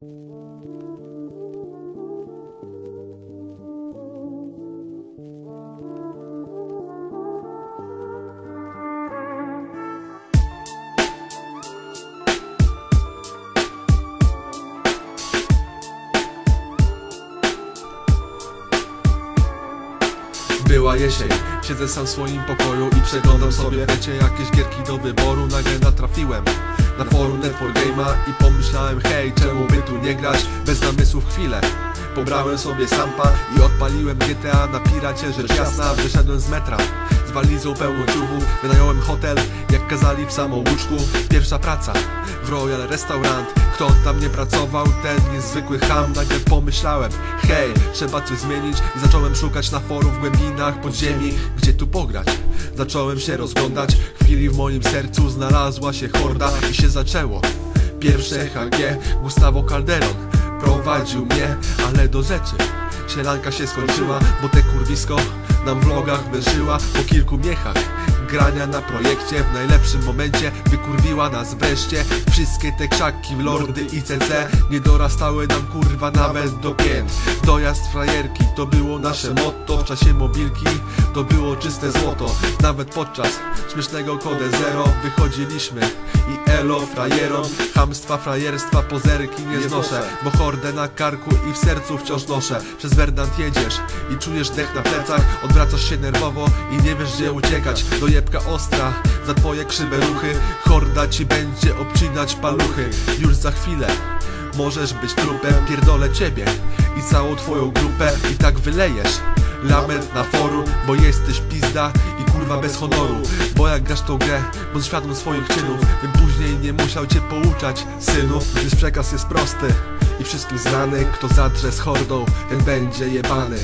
Była jesień, siedzę sam w swoim pokoju i przeglądam sobie wiecie jakieś gierki do wyboru. Nagle natrafiłem na forum Network Game'a i pomyślałem hej, czemu by tu nie grać? Bez namysłów chwilę Pobrałem sobie sampa i odpaliłem GTA na piracie, rzecz jasna, wyszedłem z metra. Z walizą pełną ciuchu Wynająłem hotel, jak kazali w samouczku Pierwsza praca w Royal Restaurant. Kto tam nie pracował, ten niezwykły ham. Nagle pomyślałem, hej, trzeba coś zmienić. I zacząłem szukać na forum w głębinach podziemi Gdzie tu pograć? Zacząłem się rozglądać. W chwili w moim sercu znalazła się horda I się zaczęło. Pierwsze HG, Gustavo Calderon Prowadził mnie, ale do rzeczy. Sielanka się skończyła, bo te kurwisko nam w vlogach wyszyła po kilku miechach. Grania na projekcie w najlepszym momencie Wykurwiła nas wreszcie. Wszystkie te krzaki lordy i CC Nie dorastały nam kurwa nawet do pięt. Dojazd frajerki to było nasze motto W czasie mobilki. To było czyste złoto. Nawet podczas śmiesznego kode zero Wychodziliśmy i elo frajerom. Hamstwa, frajerstwa, pozerki nie znoszę Bo hordę na karku i w sercu wciąż noszę. Przez Verdant jedziesz i czujesz dech na plecach Odwracasz się nerwowo i nie wiesz gdzie uciekać. Dojebka ostra za twoje krzywe ruchy. Horda ci będzie obcinać paluchy. Już za chwilę Możesz być trupem, pierdolę ciebie I całą twoją grupę. I tak wylejesz Lament na forum, bo jesteś pizda i kurwa bez honoru. Bo jak grasz tą grę, bądź świadom swoich czynów Bym później nie musiał cię pouczać, synu. Gdyż przekaz jest prosty i wszystkim znany. Kto zadrze z hordą, ten będzie jebany